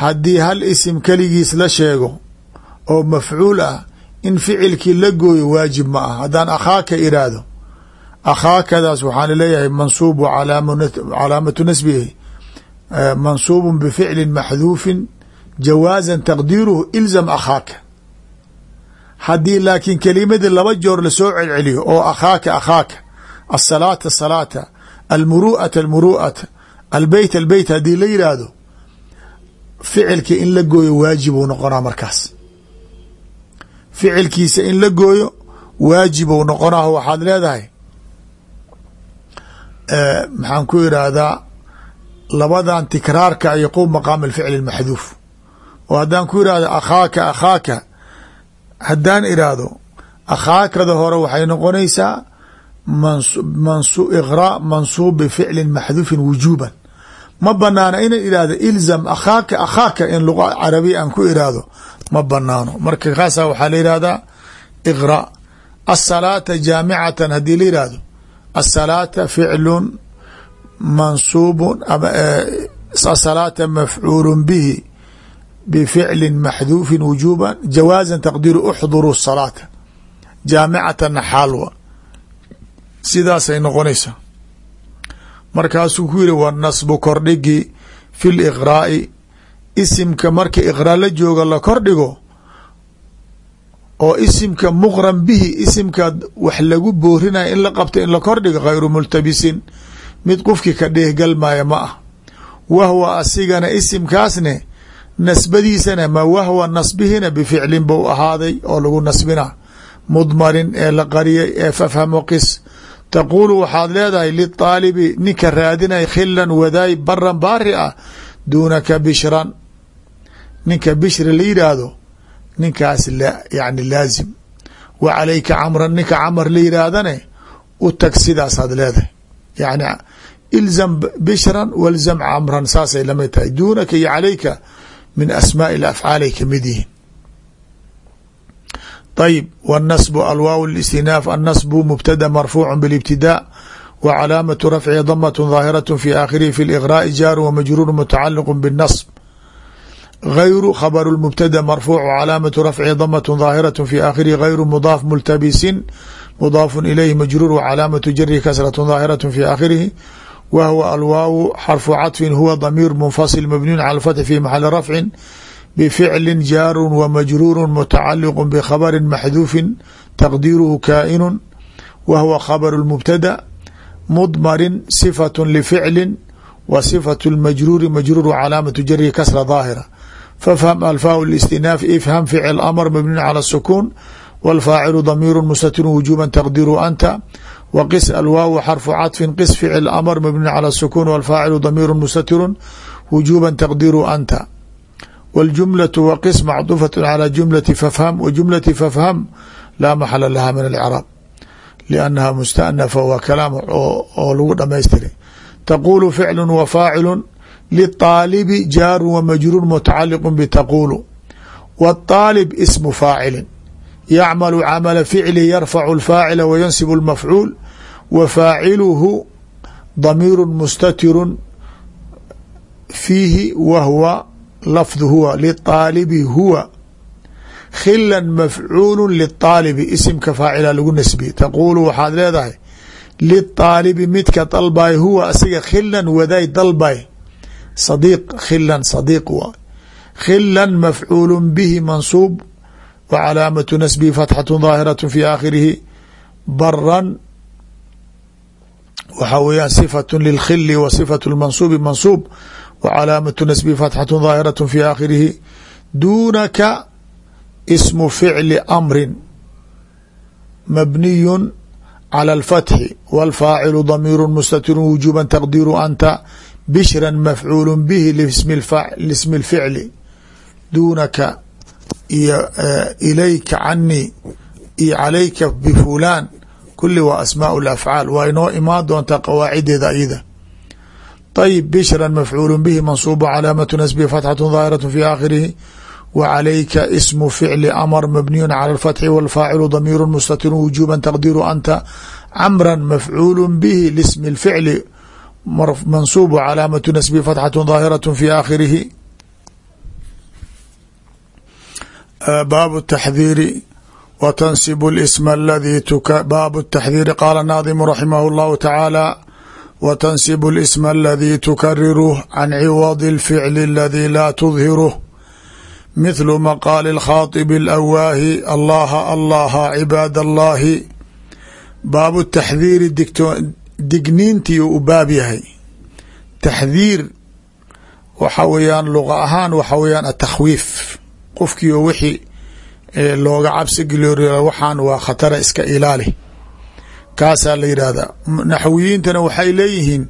A: haddii hal isim keligiis la sheego oo mafcuul ah in ficilkii la gooyo waajib ma ah haddaan akhaaka iraahdo akhaakadaas waxaan leeyahay mansuubu calaamatu nasbihi mansuubu bificli maxduufin jawaasan taqdiiruhu ilzam akhaaka haddii laakiin kelimadii laba joor la soo celceliyo oo akhaaka akhaaka asalaata salaata almuru'ata almuru'ata albeyt albeyt haddii la yidhaahdo ficilka in la gooyo waajibuu noqonaa markaas ficilkiisa in la gooyo waajibuu noqonaa waxaad leedahay maxaan ku irahdaa labadan tikraarka yaquum maqaam alficl اmaxduuf oo haddaan ku irahdo akhaaka akhaaka haddaan iraahdo akhaakada hore waxay noqonaysaa iqraa mansuub bificli maxduufin wujuuban. Ma banaano inan irahdo ilzam akhaaka akhaaka in luqa carabiya aan ku iraahdo ma banaano marka kaasa waxaa la yihahdaa iqra. Asalaata jaamicatan haddii la yihahdo asalaata ficlun mansuubun asalaata mafcuulu bihi bificli maxduufin wujuuban jawaasan taqdiiru uxduru salaata jaamicatana xaalwa. Sidaasay noqonaysaa. Markaasuu ku yiri wanasbu kordhigi fi liqraa'i isimka marka iqraa la jooga la oo isimka muqran bihi isimka wax lagu boorinaya in la qabto in la kordhigo khayru multabisin mid qofkii ka dheehgalmaya ma ah. Wahwa asigana isimkaasne nasbadiisana ma wahwa nasbihina bificlin bou ahaaday oo lagu nasbina. Mudmarin ee la qariyay ee fafhamo qis. Taquulu waxaad leedahay liaalibi ninka raadinay khilan wadaay baran baari ah duunaka bishran. Ninka bishri la yidhaahdo ninkaas yani laazim. Wa calayka camran ninka camar la yidhaahdane u tag sidaasaad leedahay yani ilzam bishran walzam camran saasay lamid tahay duunaka iyo calayka min asmaaءi afcaalay kamid yihiin طيب والنصب الواو الاستناف النصب مبتدا مرفوع بالابتداء وعلامة رفعه ضمة ظاهرة في آخره في الإغراء جار ومجرور متعلق بالنصب غير خبر المبتدا مرفوع وعلامة رفعه ضمة ظاهرة في آخره غير مضاف ملتبس mudaafu ilayhi majruur wcalaamatu jarihi kasraة daahiraة fi aakhirihi wa hwa alwaawu xarfu caطfin huwa damiir munfasil mabniyu calى اfatxi fi maxali rafci bficli jaaru wmajruuru mutacaliq bkhabri maxduufin taqdiiruhu kaa'inu wa huwa khabr mubtada mdmarin صifaة lficli wa صifaة اmajruuri majruur calaamatu jarihi kasra daahira fafhm alfaa اstinaaf ifham ficl amr mabniyu calى الsukuun wاlfaacilu damiiru mustatir wujuba taqdiru anta wqis alwaaw xarfu caطfin qis ficl amr mabniyu calى الsukuun wاlfaacilu damiiru mustatiru wujuba taqdiru anta wاljumlaة wqis macdufaة calى jumlati fafhm w jumlati fafham laa maxala laha min اlcraab liannaha mustanafa waa kalaam oo lagu dhamaystiray taquulu ficlu wa faacilu liطaalibi jaaru wamajruur mutacaliq btaquulu wاطaalib ismu faacili yacmalu camala ficli yarfacu lfaacila wayansib lmafcuul wa faaciluhu damiiru mustatiru fiihi wa huwa lafdu huwa liaalibi huwa khila mafcuulu liaalibi isimka faacila lagu nasbiye taquulu waxaad leedahay liaalibi midka dalbay huwa asiga khilan waday dalbay sadiiq khilan sadiiq waa khilan mafcuulu bihi mansuub wa calaamatu nasbihi fatxatu daahiraة fi aakhirihi baran waxaa weyaan صifaة lilkhili wa صifaة اmansuubi mansuub wa calaamatu nasbihi fatxatu daahiraة fi aakhirihi duunaka ismu ficli amri mabniyu calى اlfatxi wاlfaacilu damiiru mustatiru wujuba taqdiiru anta bishra mafcuul bihi lismi اlficli duunaka iyo ilayka canii iyo calayka bifulaan kuli waa asmaaء اafcaal waa inoo imaan doontaa qawaacideeda ayada ayb bishra mafcuul bihi mansuub calaamatu nasbihi fatxaة daahiraة fi aakhirihi w calayka ismu ficli amr mabniyu calى اfatxi wاlfaacilu damiiru mustatiru wujuba taqdiiru anta camra mafcuul bihi lismi اlficli mansuub calaamatu nasbihi fatxaة daahiraة fi aakhirihi baabu taxdiiri wa tansib اsma aladii baabu taxdiiri qaala naadimu raximah اllahu tacaala wa tansib اlisma aladii tukariruh can ciwadi اlficli aladii laa tudhiruh mithlu maqaali اlkhaطib اlawaahi allaha allaha cibaad allahi baabu taxdiiri digniintii u baab yahay taxdiir waxa weeyaan luqa ahaan waxa weeyaan atakhwiif qofkii oo wixii looga cabsi geliyo waxaan waa khatara iska ilaali. Kaasaa la yidhahdaa naxwiyiintana waxay leeyihiin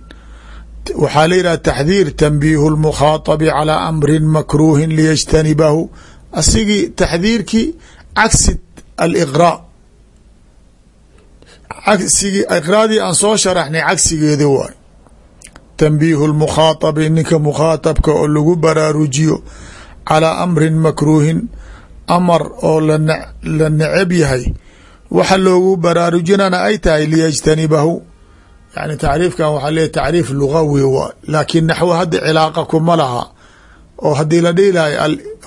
A: waxaa la yidhahda taxdiir tanbiihu lmukhaatabi calaa amrin makruuhin liyajtanibahu. Asigii taxdiirkii cagsi aliqraa cagsigii iqraadii aan soo sharaxnay cagsigeeda waay. Tanbiihu lmukhaatabi ninka mukhaatabka oo lagu baraarujiyo calaa amrin makruuhin amar oo la neceb yahay. Waxa loogu baraarujinana ay tahay liyajtanibahu. Yani tacriifkan waxaa leeyahy tacriif lugawi waa laakiin naxwo hadda cilaaqa kuma laha. Oo haddii la dhihi lahay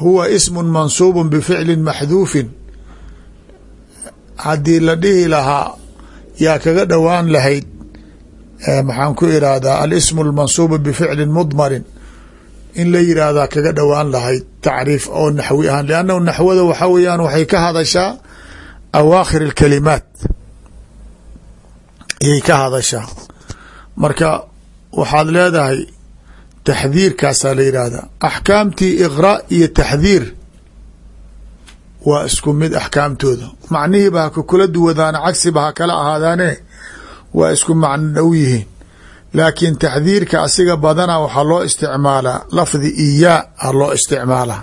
A: huwa ismun mansuubun bificlin maxduufin. Haddii la dhihi lahaa yaa kaga dhowaan lahayd. Maxaan ku irahdaa alismu almansuubu bificlin mudmarin in la yidhaahdaa kaga dhowaan lahayd tacriif oo naxwi ahaan liannahu naxwada waxa weeyaan waxay ka hadashaa awaakhir alkalimaat. Ayay ka hadashaa. Marka waxaad leedahay taxdiirkaasaa la yidhaahdaa axkaamtii iqraa iyo taxdiir waa isku mid axkaamtooda. Macnihiiba haka kula duwadaana cagsiba ha kala ahaadaane waa isku macno dhow yihiin laakiin taxdiirka asiga badana waxaa loo isticmaalaa lafdi iyaa a loo isticmaalaa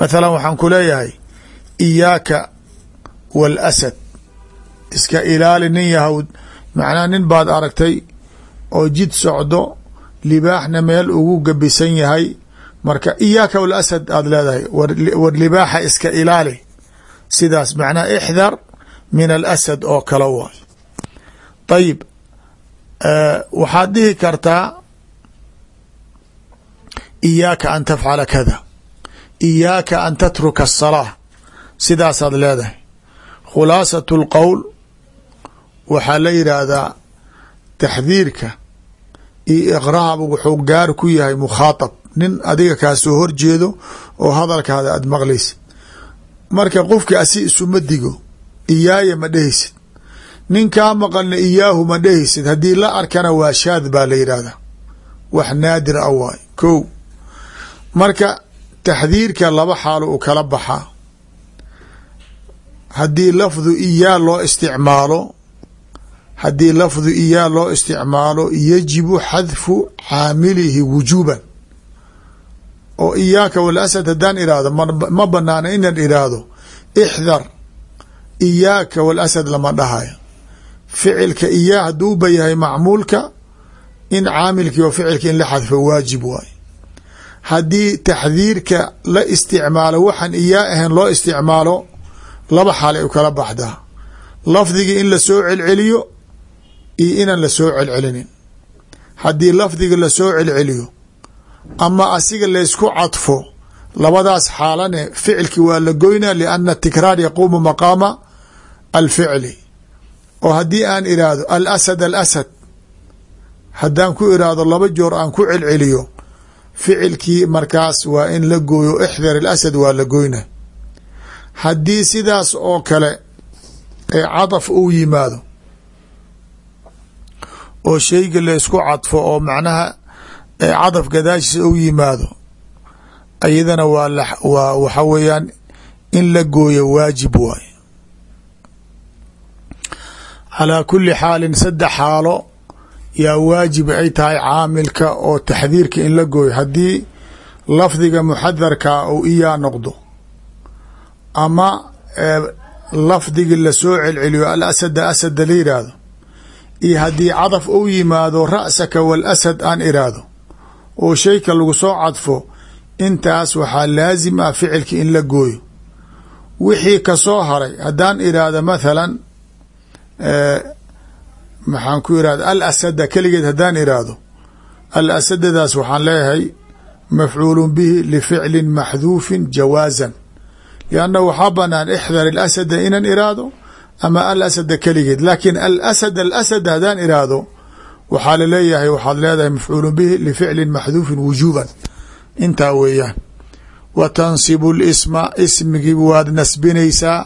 A: mathalan waxaan ku leeyahay iyaaka waalasad iska ilaali nin yahowd macnaha nin baad aragtay oo jid socdo libaaxna meel ugu gabisan yahay. Marka iyaaka walasad aada leedahay war libaaxa iska ilaali. Sidaas macnaha ixdar min alasad oo kale waay ayib waxaad dhihi kartaa iyaaka an tafcala kada iyaaka an tatruka asalaa sidaasaad leedahay. Khulaasat اlqowl waxaa la yidhaahdaa taxdiirka iyo iqraab wuxuu gaar ku yahay mukhaaطab nin adiga kaa soo horjeedo oo hadalkaada aad maqlaysid. Marka qofki asi isuma digo iyaaya ma dhehaysid nin kaa maqalna iyaahu ma dhehaysid. Haddii la arkana waa shaad baa la yidhaahdaa. Wax naadir a waay. Ko marka taxdiirka laba xaalo u kala baxaa. Haddii lafdu iyaa loo isticmaalo haddii lafdu iyaa loo isticmaalo yajibu xadfu caamilihi wujuuban. Oo iyaaka walasad haddaan iraahdo ma banaana inaan iraahdo ixdar iyaaka walasad lama dhahayo ficilka iyaa hadduuba yahay macmuulka in caamilkii oo ficilka in la xadfo waajib waayo haddii taxdiirka la isticmaalo waxaan iyaa ahayn loo isticmaalo laba xaalay u kala baxdaa. Lafdigii in la soo celceliyo iyo inaan la soo celcelinin. Haddii lafdiga la soo celceliyo ama asiga laysku cadfo labadaas xaalane ficilki waa la goynaa lianna tikraar yaquumu maqaama alficli oo haddii aan iraahdo alasad alasad haddaan ku iraahdo laba joor aan ku celceliyo ficilkii markaas waa in la gooyo ixdar alasad waa la goyna haddii sidaas oo kale ee cadaf uu yimaado oo shayga laysku cadfo oo macnaha cadaf gadaashiisa uu yimaado ayadana waa waa waxa weeyaan in la gooyo waajib waaye calaa kuli xaalin saddex xaalo yaa waajib ay tahay caamilka oo taxdiirka in la gooyo. Haddii lafdiga muxadarka uu iyaa noqdo ama lafdigi la soo celceliyo alasada asada la yidhaahdo iyo haddii cadaf uu yimaado ra'saka walasad aan iraahdo oo shayka lagu soo cadfo intaas waxaa laasim ah ficilka in la gooyo. Wixii ka soo haray haddaan iraahdo mathalan maxaan ku irahda alasada keligeed haddaan iraahdo alasadadaas waxaan leeyahay mafcuulu bihi lificlin maxduufin jawaazan. Lianna waxaa banaan ixdar alasada inaan iraahdo ama alasada keligeed. Laakiin alasad alasad haddaan iraahdo waxaa la leeyahay waxaad leedahay mafcuulu bihi lificlin maxduufin wujuuban. Intaa weeyaan wa tansibu lisma ismigii waad nasbinaysaa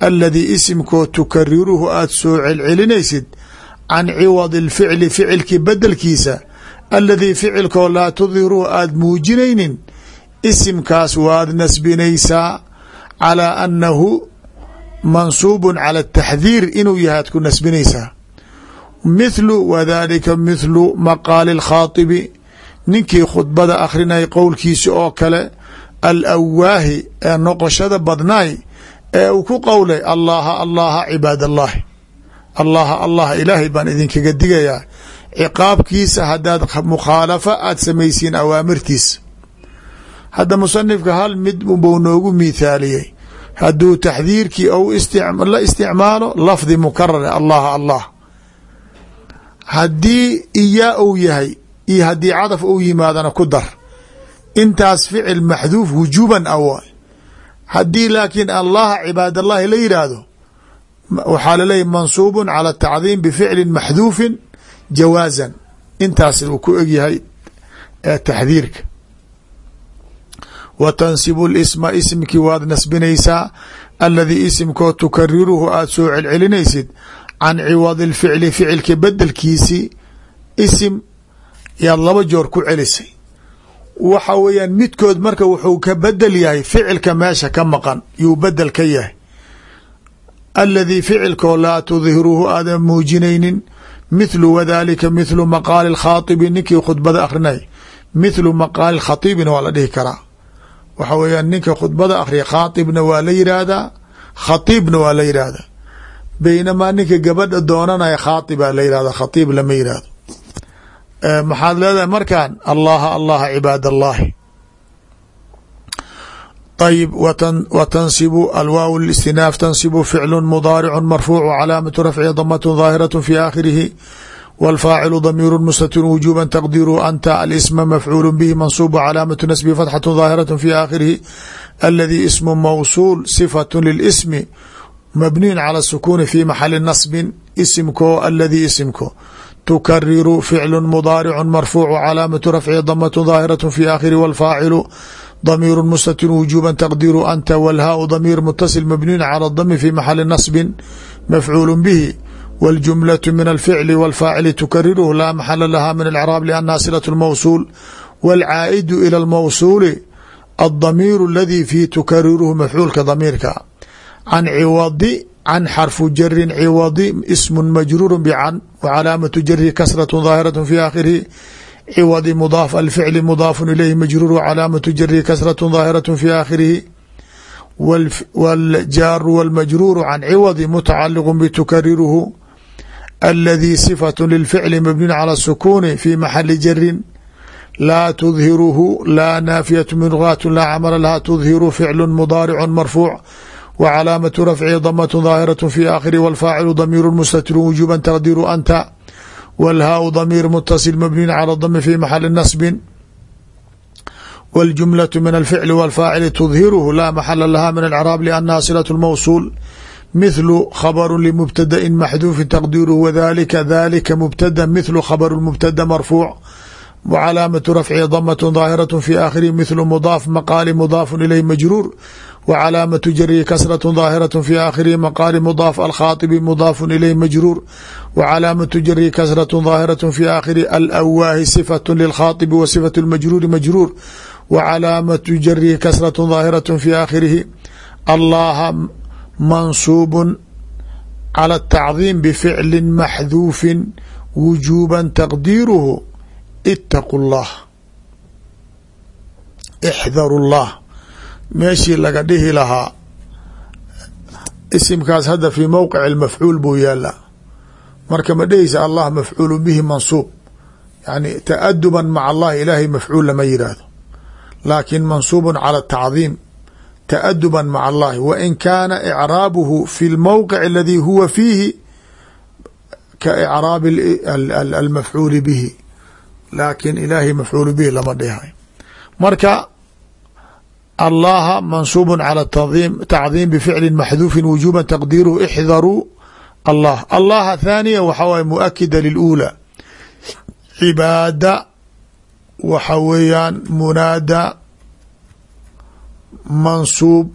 A: aladii isimkoo tukariruhu aada soo celcelinaysid can ciwadi alficli ficilkii bedelkiisa alladii ficilkoo laa tudhiruhu aada muujinaynin isimkaas waad nasbinaysaa calaa annahu mansuubun cala ataxdiir inuu yahay aad ku nasbinaysaa. Mithlu wadalika mithlu maqaali alkhaadibi ninkii khudbada akhrinaya qowlkiisa oo kale alawaahi ee noqoshada badnaay ee uu ku qowlay allaha allaha cibaad allahi allaha allah ilaahay baan idinkaga digayaa. Ciqaabkiisa haddaad mukhaalafa aada samaysiin awaamirtiisa hadda musanifka hal mid buu noogu miithaaliyey. Hadduu taxdiirkii ou la isticmaalo lafdi mukarare allaha allah haddii iyaa uu yahay iyo haddii cadaf uu yimaadana ku dar. Intaas ficil maxduuf wujuuban awa haddii laakiin allaha cibaad allahi la yidhaahdo waxaa laleeyahy mansuubu calى tacdiim bficli maxduufin jawaazan. Intaas uu ku egyahay taxdiirka. Wa tansibu lisma isimkii waad nasbinaysaa aladii isimkoo tukariruhu aada soo celcelinaysid can ciwadi اlficli ficilka bedelkiisi isim yaad laba joor ku celisay waxa weeyaan midkood marka wuxuu ka bedel yahay ficilka meesha ka maqan yuu bedel ka yahay. Aladii ficilkoo laa tudhiruhu aadan muujinaynin mithlu wadalika mithlu maqaali khaaibi ninkii khudbada akrinay mithlu maqaali khatiibina waa la dhihi karaa. Waxa weeyaan ninka khudbada akhriya khaaibna waa la yidhaahdaa khatiibna waa la yidhaahdaa baynamaa ninka gabadha doonanaya khaaibaa la yihahda khatiib lama yihahdo maxaad leedahay markan allaha allaha cibaad allahi ayb w tansibu alwaaw istinaaf tansibu ficlu mudaaricu marfuucu calaamatu rafci damatun daahiraة fi aakhirihi wاlfaacilu damiiru mustatir wujuba taqdiru anta alisma mafcuul bihi mansubu calaamatu nasbi fatxaة daahiraة fi aakhirihi aladii ismu mawsuul صifaة lilismi mabniyun cala sukuuni fi maxali nasbin isimko aladii isimko tukariru ficlu mudaaricu marfuucu calaamatu rafci damatu daahiraة fi aakhiri wاlfaacilu damiir mustatir wujuba taqdiru anta wاlhaau damiir mutasil mabniyun cala dami fi maxali nasbin mafcuulu bihi wاljumlaة min alficli wاlfaacili tukariruhu laa maxala laha min alcraab liannaha silaة اlmawsuul wاlcaa'idu ilى اlmawsuuli aلdamiir اladii fi tukariruhu mafcuulka damiirka can ciwadi can xarfu jarin ciwadi ismu majruur bcan wcalaamatu jarihi kasraة daahiraة fi aakhirihi ciwadi mudaaf alficli mudaafu ilayhi majruur wcalaamatu jarihi kasraة daahiraة fi aakhirihi wاljaaru wاlmajruuru can ciwadi mutacaliq btukariruhu aladii صifaة lilficli mabniun calى الsukuuni fi maxali jarin laa tudhiruhu laa naafiyaة mingaat laa camala laha tudhiru ficlu mudaaricu marfuuc wcalaamatu rafcihi damaة daahiraة fi aakhiri wاlfaacilu damiiru mustatiru wujuba taqdiru anta wاlhaau damiir mutasil mabniin calى dami fi maxali nasbin wاljumlaة min alficli wاlfaacili tudhiruhu laa maxala laha min alcraab liannaha silaة اlmawsuul mithlu khabru limubtadain maxduufin taqdiruhu wadalika dalika mubtada mithlu khabr mubtada marfuuc wcalaamatu rafcihi damaة daahiraة fi aakhirihi mithlu mudaaf maqaali mudaafu ilayh majruur wcalaamatu jarihi kasraة daahiraة fi aakhirihi maqaali mudaaf alkhaaibi mudaafu ilayh majruur wcalaamatu jarihi kasraة daahiraة fi aakhirihi alawaahi sifaة lilkhaaibi wa sifaة اlmajruuri majruur wcalaamatu jarihi kasraة daahiraة fi aakhirihi allaha mansuub calى الtacdiim bficli maxduufi wujuba taqdiiruhu itaqu اllah ixdaru اllah meeshii laga dhihi lahaa isimkaas hadda fii mowqic اlmafcuul buu yaalaa marka ma dheheysa allah mafcuulu bihi mansuub. Yani taaduban maca allahi ilaahay mafcuul lama yidhaahdo laakin mansuubu cala tacdiim taaduban maca allahi wa in kaana icraabuhu fi lmowqic aladi huwa fiihi ka icraabi almafcuuli bihi. Laakin ilaahay mafcuulu bihi lama dhihay marka allaha mansuub calى tacdiim bficli maxduufi wujuba taqdiiruhu ixdaruu allah. Allaha thaaniya waxa waye muakida lilula. Cibaada waxa weeyaan munaada mansuub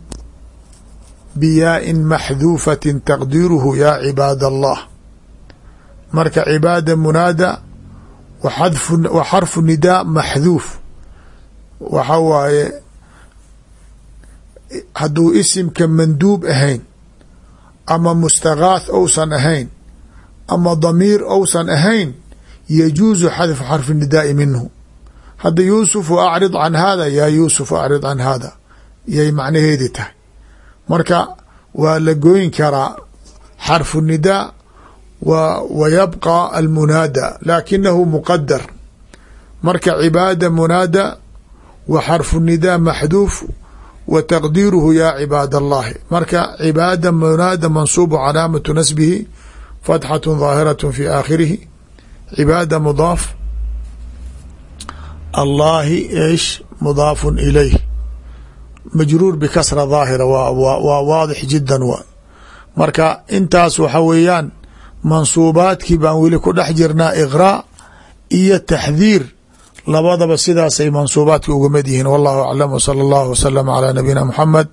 A: biyaain maxduufati taqdiiruhu yaa cibaad allah marka cibaada munaada wa xarfu nidaa maxduuf waxa waaye hadduu isimka manduub ahayn ama mustagaath ousan ahayn ama damiir ousan ahayn yajuusu xadfu xarfi nidaai minhu. Hadda yuusufu acrid can hada yaa yuusufu acrid can hada yay macnaheedi tahay. Marka waa la goyn karaa xarfu nidaa wa yabqa almunaada laakinahu muqadar marka cibaada munaada wa xarfu nidaa wa taqdiiruhu yaa cibaad allahi marka cibaada munaada mansuubu calaamatu nasbihi fatxatu daahiraة fi aakhirihi. Cibaada mudaaf allahi ish mudaafu ilayh. Majruur bikasra daahira waa waadix jida waay marka intaas waxa weeyaan mansuubaadkii baan weli ku dhex jirnaa iqraa iyo taxdiir labadaba sidaasay mansuubaadka uga mid yihiin. Wallahu aclam wsala allahu waslama calaa nabiyina muxamed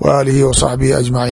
A: wa aalihi wa saxbihi ajmaciin